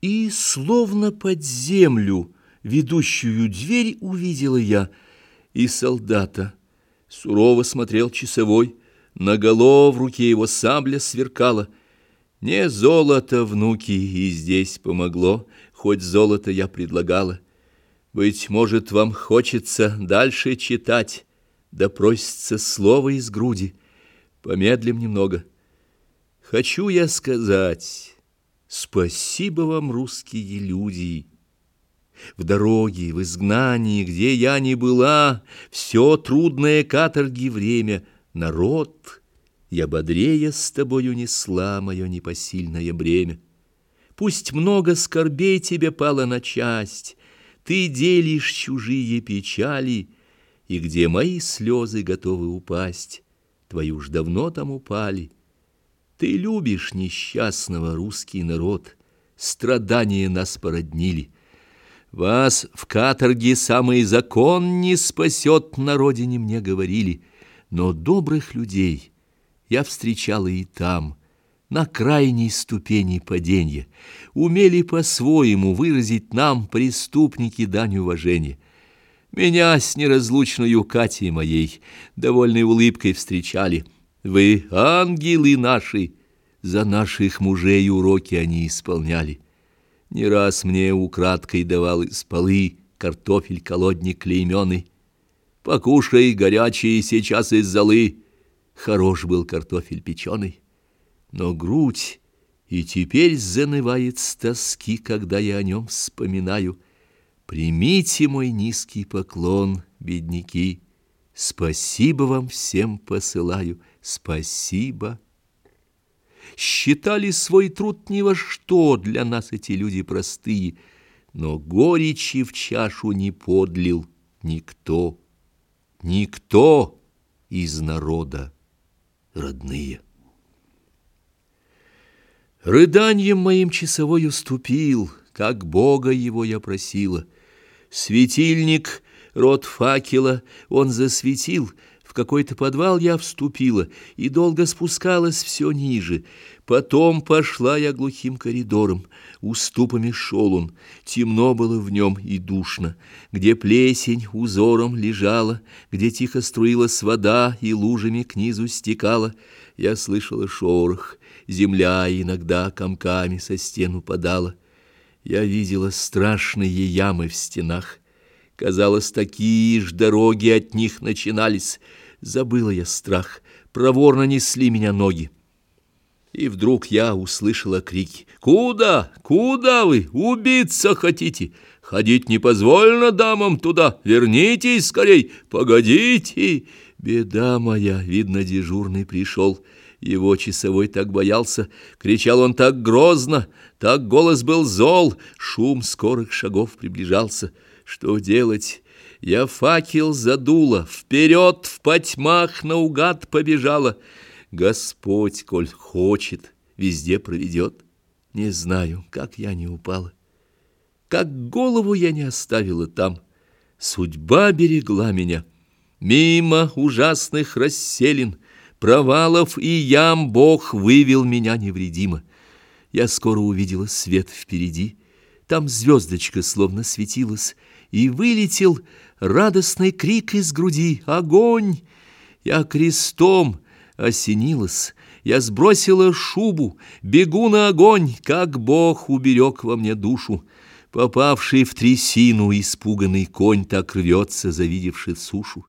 И словно под землю ведущую дверь увидела я, и солдата. Сурово смотрел часовой, наголо в руке его сабля сверкала. Не золото, внуки, и здесь помогло, хоть золото я предлагала. Быть может, вам хочется дальше читать, да просится слово из груди. Помедлим немного. Хочу я сказать... Спасибо вам, русские люди! В дороге, в изгнании, где я не была, Все трудное каторги время, народ, Я бодрее с тобою несла мое непосильное бремя. Пусть много скорбей тебе пало на часть, Ты делишь чужие печали, И где мои слезы готовы упасть, Твои уж давно там упали — ты любишь несчастного русский народ, Страдания нас породнили. Вас в каторге самый закон не спасет, На родине мне говорили, Но добрых людей я встречала и там, На крайней ступени падения, Умели по-своему выразить нам Преступники дань уважения. Меня с неразлучной Катей моей Довольной улыбкой встречали — вы ангелы наши, за наших мужей уроки они исполняли. Не раз мне украдкой давал из полы картофель колодник клейменый. Покушай горячий сейчас из золы. Хорош был картофель печеный. Но грудь и теперь занывает с тоски, когда я о нем вспоминаю. Примите мой низкий поклон, бедняки, Спасибо вам всем посылаю, спасибо. Считали свой труд ни во что для нас эти люди простые, но горечи в чашу не подлил никто, никто из народа родные. Рыданьем моим часовой уступил, как Бога его я просила. Светильник рот факела он засветил, в какой-то подвал я вступила и долго спускалась все ниже. Потом пошла я глухим коридором, уступами шел он, темно было в нем и душно, где плесень узором лежала, где тихо струилась вода и лужами к низу стекала. Я слышала шорох, земля иногда комками со стен упадала. Я видела страшные ямы в стенах, Казалось, такие ж дороги от них начинались. Забыла я страх, проворно несли меня ноги. И вдруг я услышала крики. «Куда? Куда вы? Убиться хотите? Ходить не позволено дамам туда. Вернитесь скорей, погодите!» Беда моя, видно, дежурный пришел. Его часовой так боялся, кричал он так грозно, так голос был зол, шум скорых шагов приближался — что делать? Я факел задула, вперед в потьмах наугад побежала. Господь, коль хочет, везде проведет. Не знаю, как я не упала, как голову я не оставила там. Судьба берегла меня. Мимо ужасных расселин, провалов и ям Бог вывел меня невредимо. Я скоро увидела свет впереди, там звездочка словно светилась, и вылетел радостный крик из груди «Огонь!» Я крестом осенилась, я сбросила шубу, бегу на огонь, как Бог уберег во мне душу. Попавший в трясину испуганный конь так рвется, завидевший сушу.